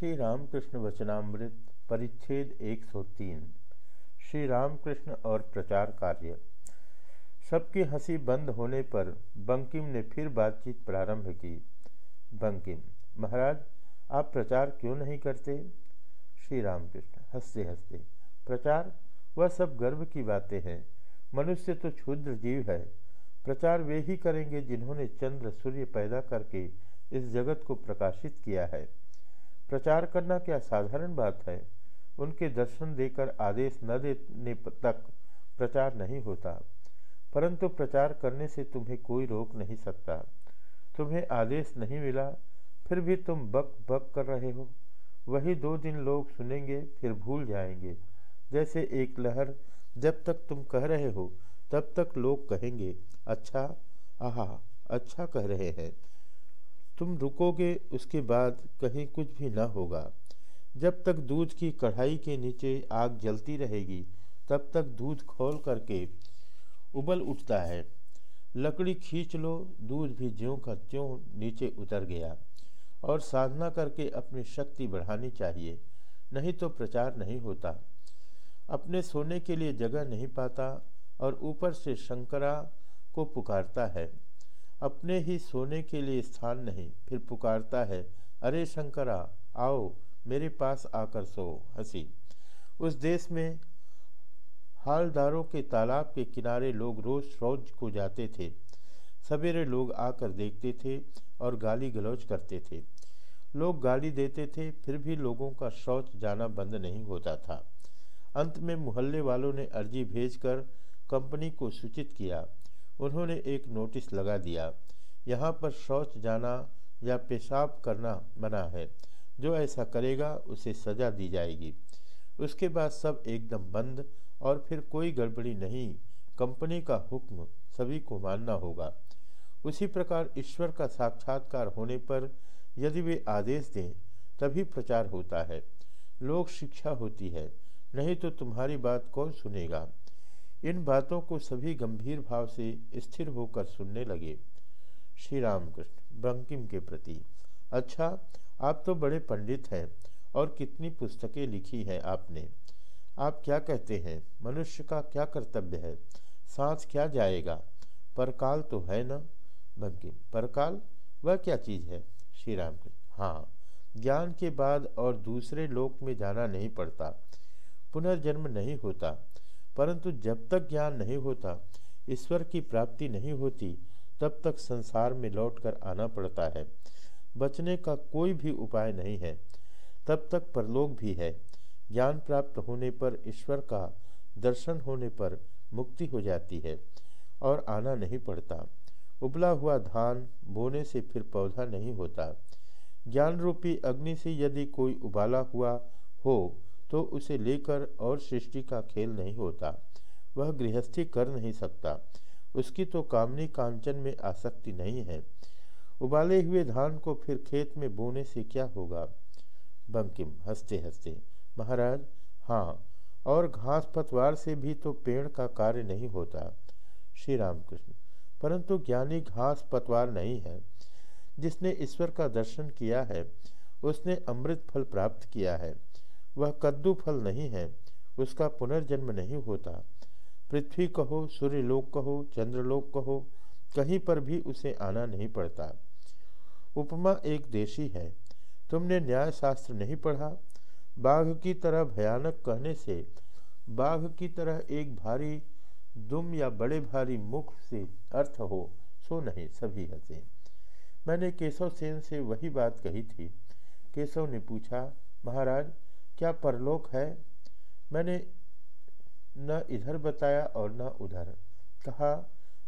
श्री रामकृष्ण वचनामृत परिच्छेद 103 श्री रामकृष्ण और प्रचार कार्य। सबकी हँसी बंद होने पर बंकिम ने फिर बातचीत प्रारंभ की। बंकिम, महाराज, आप प्रचार क्यों नहीं करते? श्री रामकृष्ण हँसते हँसते। प्रचार? वह सब गर्व की बातें हैं। मनुष्य तो क्षुद्र जीव है। प्रचार वे ही करेंगे जिन्होंने चंद्र, सूर्य पैदा करके इस जगत को प्रकाशित किया है। प्रचार करना क्या साधारण बात है? उनके दर्शन देकर आदेश न देने तक प्रचार नहीं होता। परंतु प्रचार करने से तुम्हें कोई रोक नहीं सकता। तुम्हें आदेश नहीं मिला, फिर भी तुम बक बक कर रहे हो। वही दो दिन लोग सुनेंगे, फिर भूल जाएँगे। जैसे एक लहर, जब तक तुम कह रहे हो, तब तक लोग कहेंगे अच्छा आहा अच्छा कह रहे हैं। तुम रुकोगे, उसके बाद कहीं कुछ भी न होगा। जब तक दूध की कढ़ाई के नीचे आग जलती रहेगी, तब तक दूध खोल करके उबल उठता है। लकड़ी खींच लो, दूध भी ज्यों का त्यों नीचे उतर गया। और साधना करके अपनी शक्ति बढ़ानी चाहिए, नहीं तो प्रचार नहीं होता। अपने सोने के लिए जगह नहीं पाता और ऊपर से शंकरा को पुकारता है। अपने ही सोने के लिए स्थान नहीं, फिर पुकारता है, अरे शंकरा, आओ, मेरे पास आकर सो। हँसी। उस देश में हालदारों के तालाब के किनारे लोग रोज शौच को जाते थे। सवेरे लोग आकर देखते थे और गाली गलौज करते थे। लोग गाली देते थे, फिर भी लोगों का शौच जाना बंद नहीं होता था। अंत में मोहल्ले वालों ने अर्जी भेजकर कंपनी को सूचित किया उन्होंने एक नोटिस लगा दिया। यहाँ पर शौच जाना या पेशाब करना मना है। जो ऐसा करेगा, उसे सज़ा दी जाएगी। उसके बाद सब एकदम बंद और फिर कोई गड़बड़ी नहीं। कंपनी का हुक्म सभी को मानना होगा। उसी प्रकार ईश्वर का साक्षात्कार होने पर यदि वे आदेश दें, तभी प्रचार होता है। लोग शिक्षा होती है, नहीं तो तुम्हारी बात कौन सुनेगा? इन बातों को सभी गंभीर भाव से स्थिर होकर सुनने लगे। श्री रामकृष्ण बंकिम के प्रति अच्छा आप तो बड़े पंडित हैं और कितनी पुस्तकें लिखी हैं आपने। आप क्या कहते हैं? मनुष्य का क्या कर्तव्य है? सांस क्या जाएगा? परकाल तो है न? बंकिम परकाल? वह क्या चीज़ है? श्री राम हाँ ज्ञान के बाद और दूसरे लोक में जाना नहीं पड़ता। पुनर्जन्म नहीं होता। परंतु जब तक ज्ञान नहीं होता, ईश्वर की प्राप्ति नहीं होती, तब तक संसार में लौटकर आना पड़ता है। बचने का कोई भी उपाय नहीं है। तब तक परलोक भी है। ज्ञान प्राप्त होने पर ईश्वर का दर्शन होने पर मुक्ति हो जाती है और आना नहीं पड़ता। उबला हुआ धान बोने से फिर पौधा नहीं होता। ज्ञान रूपी अग्नि से यदि कोई उबाला हुआ हो तो उसे लेकर और सृष्टि का खेल नहीं होता। वह गृहस्थी कर नहीं सकता। उसकी तो कामनी कांचन में आसक्ति नहीं है। उबाले हुए धान को फिर खेत में बोने से क्या होगा? बंकिम, हँसते हँसते, महाराज हाँ और घास पतवार से भी तो पेड़ का कार्य नहीं होता। श्री रामकृष्ण, परंतु ज्ञानी घास पतवार नहीं है। जिसने ईश्वर का दर्शन किया है, उसने अमृत फल प्राप्त किया है। वह कद्दू फल नहीं है, उसका पुनर्जन्म नहीं होता। पृथ्वी कहो, सूर्यलोक कहो, चंद्रलोक कहो, कहीं पर भी उसे आना नहीं पड़ता। उपमा एक देशी है। तुमने न्याय शास्त्र नहीं पढ़ा? बाघ की तरह भयानक कहने से, बाघ की तरह एक भारी, दुम या बड़े भारी मुख से अर्थ हो, सो नहीं, सभी हंसे। मैंने केशव सेन से वही बात कही थी। केशव ने पूछा, महाराज क्या परलोक है? मैंने न इधर बताया और न उधर। कहा,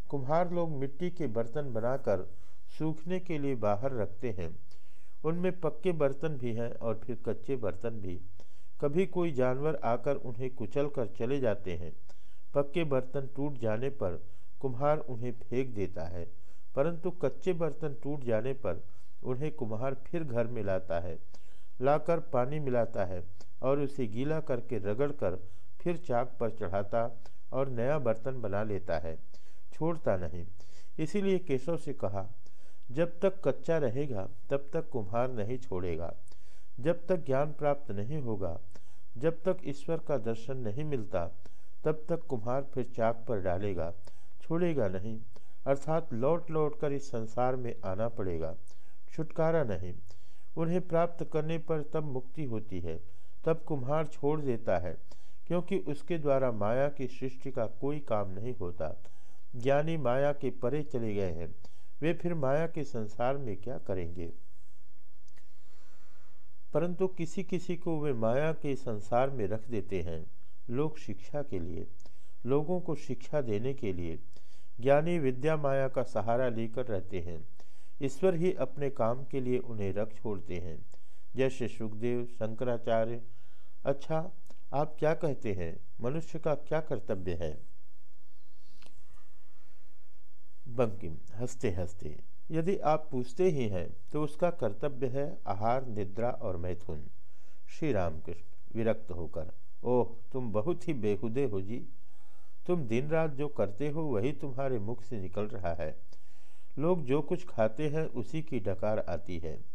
कुम्हार लोग मिट्टी के बर्तन बनाकर सूखने के लिए बाहर रखते हैं। उनमें पक्के बर्तन भी हैं और फिर कच्चे बर्तन भी। कभी कोई जानवर आकर उन्हें कुचल कर चले जाते हैं। पक्के बर्तन टूट जाने पर कुम्हार उन्हें फेंक देता है। परंतु कच्चे बर्तन टूट जाने पर उन्हें कुम्हार फिर घर में लाता है। लाकर पानी मिलाता है। और उसे गीला करके रगड़कर फिर चाक पर चढ़ाता और नया बर्तन बना लेता है। छोड़ता नहीं। इसीलिए केशव से कहा, जब तक कच्चा रहेगा, तब तक कुम्हार नहीं छोड़ेगा। जब तक ज्ञान प्राप्त नहीं होगा, जब तक ईश्वर का दर्शन नहीं मिलता, तब तक कुम्हार फिर चाक पर डालेगा। छोड़ेगा नहीं। अर्थात लौट लौट कर इस संसार में आना पड़ेगा। छुटकारा नहीं। उन्हें प्राप्त करने पर तब मुक्ति होती है। तब कुम्हार छोड़ देता है, क्योंकि उसके द्वारा माया की सृष्टि का कोई काम नहीं होता। ज्ञानी माया के परे चले गए हैं। वे फिर माया के संसार में क्या करेंगे? परंतु किसी किसी को वे माया के संसार में रख देते हैं, लोग शिक्षा के लिए, लोगों को शिक्षा देने के लिए। ज्ञानी विद्या माया का सहारा लेकर रहते हैं। ईश्वर ही अपने काम के लिए उन्हें रख छोड़ते हैं। जैसे सुखदेव, शंकराचार्य। अच्छा आप क्या कहते हैं? मनुष्य का क्या कर्तव्य है? बंकिम, हँसते हँसते। यदि आप पूछते ही हैं तो उसका कर्तव्य है आहार, निद्रा और मैथुन। श्री रामकृष्ण विरक्त होकर, ओह, तुम बहुत ही बेहुदे हो जी। तुम दिन रात जो करते हो, वही तुम्हारे मुख से निकल रहा है। लोग जो कुछ खाते हैं, उसी की डकार आती है।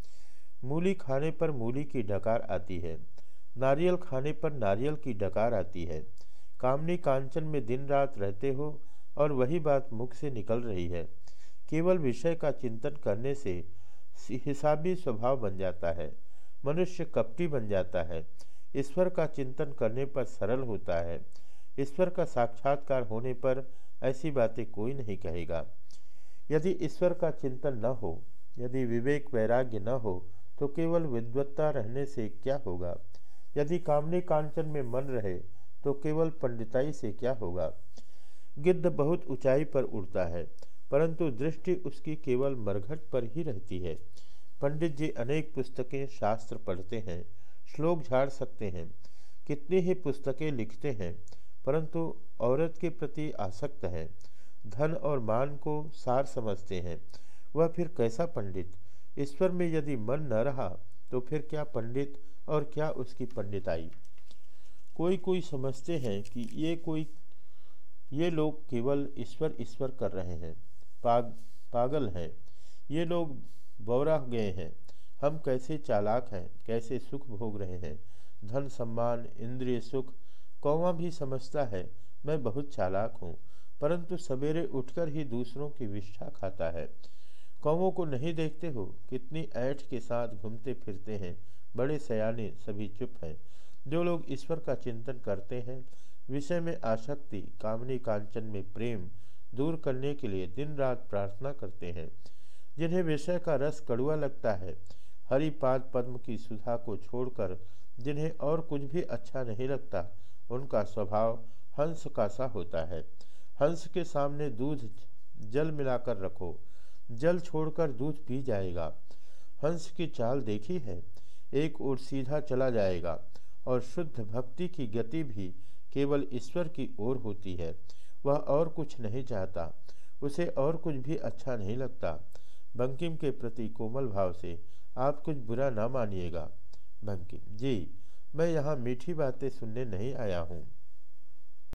मूली खाने पर मूली की डकार आती है। नारियल खाने पर नारियल की डकार आती है। कामनी कांचन में दिन रात रहते हो और वही बात मुख से निकल रही है। केवल विषय का चिंतन करने से हिसाबी स्वभाव बन जाता है। मनुष्य कपटी बन जाता है। ईश्वर का चिंतन करने पर सरल होता है। ईश्वर का साक्षात्कार होने पर ऐसी बातें कोई नहीं कहेगा। यदि ईश्वर का चिंतन न हो, यदि विवेक वैराग्य न हो तो केवल विद्वत्ता रहने से क्या होगा? यदि कामनी कांचन में मन रहे तो केवल पंडिताई से क्या होगा? गिद्ध बहुत ऊंचाई पर उड़ता है, परंतु दृष्टि उसकी केवल मरघट पर ही रहती है। पंडित जी अनेक पुस्तकें शास्त्र पढ़ते हैं, श्लोक झाड़ सकते हैं, कितनी ही पुस्तकें लिखते हैं, परंतु औरत के प्रति आसक्त है, धन और मान को सार समझते हैं। वह फिर कैसा पंडित? ईश्वर में यदि मन न रहा तो फिर क्या पंडित और क्या उसकी पंडिताई? कोई कोई समझते हैं कि ये कोई, ये लोग केवल ईश्वर ईश्वर कर रहे हैं। पाग, पागल हैं। ये लोग बौरा गए हैं। हम कैसे चालाक हैं, कैसे सुख भोग रहे हैं? धन सम्मान, इंद्रिय सुख, कौवा भी समझता है, मैं बहुत चालाक हूँ, परंतु सवेरे उठकर ही दूसरों की विष्ठा खाता है। कौवों को नहीं देखते हो? कितनी ऐठ के साथ घूमते फिरते हैं। बड़े सयाने सभी चुप हैं। जो लोग ईश्वर का चिंतन करते हैं, विषय में आसक्ति, कामनी कांचन में प्रेम दूर करने के लिए दिन रात प्रार्थना करते हैं। जिन्हें विषय का रस कड़ुआ लगता है, हरिपाद पद्म की सुधा को छोड़कर जिन्हें और कुछ भी अच्छा नहीं लगता, उनका स्वभाव हंस का सा होता है। हंस के सामने दूध जल मिलाकर रखो। जल छोड़कर दूध पी जाएगा। हंस की चाल देखी है। एक ओर सीधा चला जाएगा और शुद्ध भक्ति की गति भी केवल ईश्वर की ओर होती है। वह और कुछ नहीं चाहता। उसे और कुछ भी अच्छा नहीं लगता। बंकिम के प्रति कोमल भाव से आप कुछ बुरा ना मानिएगा। बंकिम, जी, मैं यहाँ मीठी बातें सुनने नहीं आया हूँ।